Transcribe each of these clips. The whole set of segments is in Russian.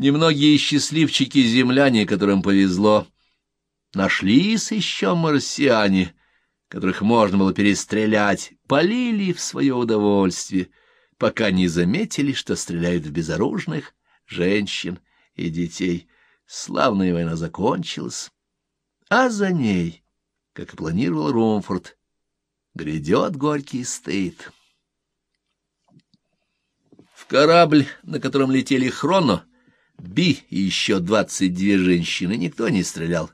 Немногие счастливчики-земляне, которым повезло, нашлись еще марсиане, которых можно было перестрелять, полили в свое удовольствие, пока не заметили, что стреляют в безоружных женщин и детей. Славная война закончилась, а за ней, как и планировал Ромфорд, грядет горький стыд. В корабль, на котором летели Хроно, Би и еще двадцать две женщины, никто не стрелял.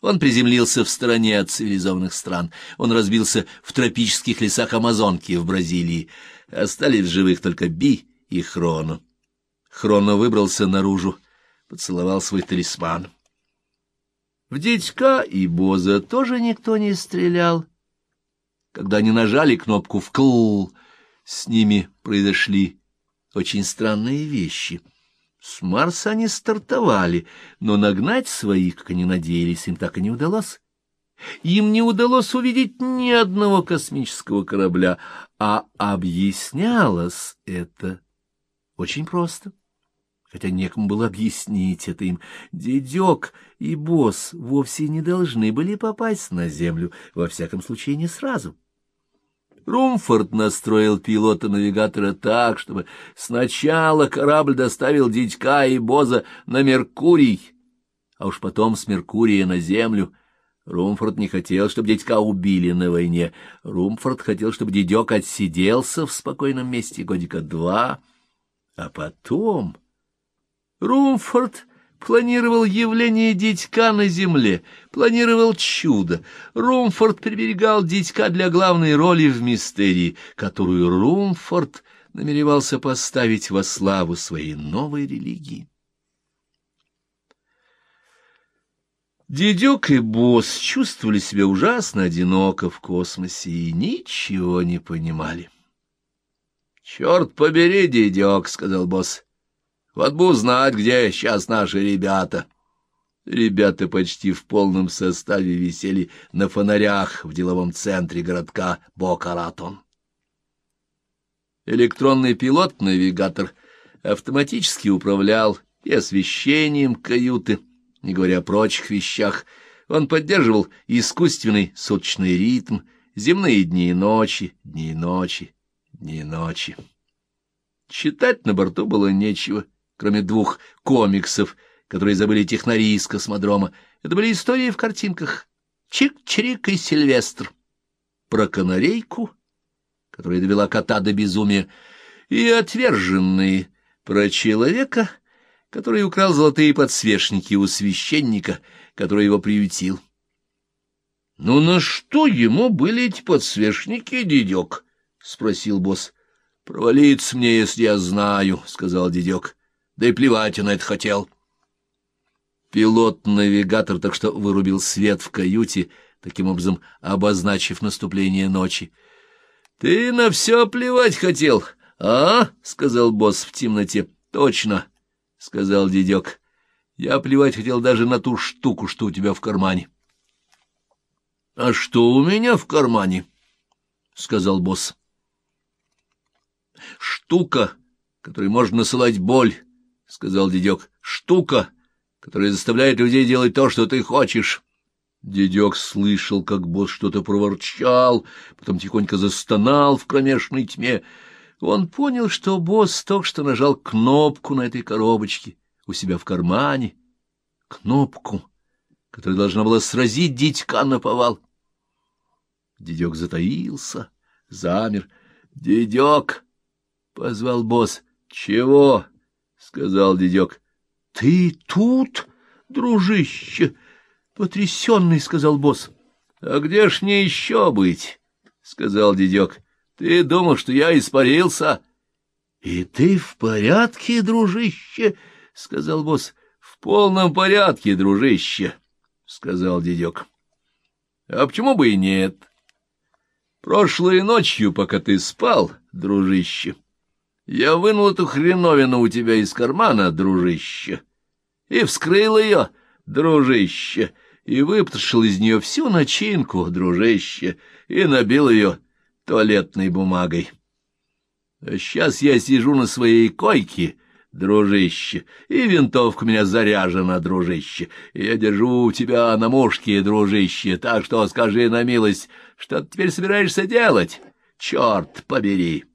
Он приземлился в стороне от цивилизованных стран. Он разбился в тропических лесах Амазонки в Бразилии. Остались в живых только Би и Хроно. Хроно выбрался наружу, поцеловал свой талисман. В дядька и Боза тоже никто не стрелял. Когда они нажали кнопку «вкл», с ними произошли очень странные вещи. С Марса они стартовали, но нагнать своих, как они надеялись, им так и не удалось. Им не удалось увидеть ни одного космического корабля, а объяснялось это очень просто. Хотя некому было объяснить это им. Дедек и босс вовсе не должны были попасть на Землю, во всяком случае не сразу. Румфорд настроил пилота-навигатора так, чтобы сначала корабль доставил дядька и Боза на Меркурий, а уж потом с Меркурия на Землю. Румфорд не хотел, чтобы дядька убили на войне. Румфорд хотел, чтобы дядек отсиделся в спокойном месте годика два, а потом... Румфорд планировал явление дитька на земле, планировал чудо. Румфорд приберегал дитька для главной роли в мистерии, которую Румфорд намеревался поставить во славу своей новой религии. Дедек и босс чувствовали себя ужасно одиноко в космосе и ничего не понимали. — Черт побери, дедек, — сказал босс, — вот бы узнать, где сейчас наши ребята. Ребята почти в полном составе висели на фонарях в деловом центре городка Бокаратон. Электронный пилот-навигатор автоматически управлял и освещением каюты, не говоря о прочих вещах. Он поддерживал искусственный суточный ритм, земные дни и ночи, дни и ночи, дни и ночи. Читать на борту было нечего кроме двух комиксов, которые забыли технари из космодрома. Это были истории в картинках. Чик-чирик и Сильвестр. Про канарейку, которая довела кота до безумия, и отверженные про человека, который украл золотые подсвечники у священника, который его приютил. — Ну на что ему были эти подсвечники, дедек? — спросил босс. — Провалиться мне, если я знаю, — сказал дедек да и плевать он это хотел. Пилот-навигатор так что вырубил свет в каюте, таким образом обозначив наступление ночи. — Ты на все плевать хотел, а? — сказал босс в темноте. — Точно, — сказал дедек. — Я плевать хотел даже на ту штуку, что у тебя в кармане. — А что у меня в кармане? — сказал босс. — Штука, которой можно насылать боль — сказал дедек, — штука, которая заставляет людей делать то, что ты хочешь. Дедек слышал, как босс что-то проворчал, потом тихонько застонал в кромешной тьме. Он понял, что босс только что нажал кнопку на этой коробочке у себя в кармане. Кнопку, которая должна была сразить дедька на повал. Дедек затаился, замер. — Дедек! — позвал босс. — Чего? — сказал дедек. — Ты тут, дружище? — потрясенный, — сказал босс. — А где ж мне еще быть? — сказал дедек. — Ты думал, что я испарился? — И ты в порядке, дружище? — сказал босс. — В полном порядке, дружище, — сказал дедек. — А почему бы и нет? Прошлой ночью, пока ты спал, дружище, — я вынул эту хреновину у тебя из кармана, дружище, и вскрыл ее, дружище, и выпотрошил из нее всю начинку, дружище, и набил ее туалетной бумагой. А сейчас я сижу на своей койке, дружище, и винтовка у меня заряжена, дружище, и я держу тебя на мушке, дружище, так что скажи на милость, что ты теперь собираешься делать? Черт побери!»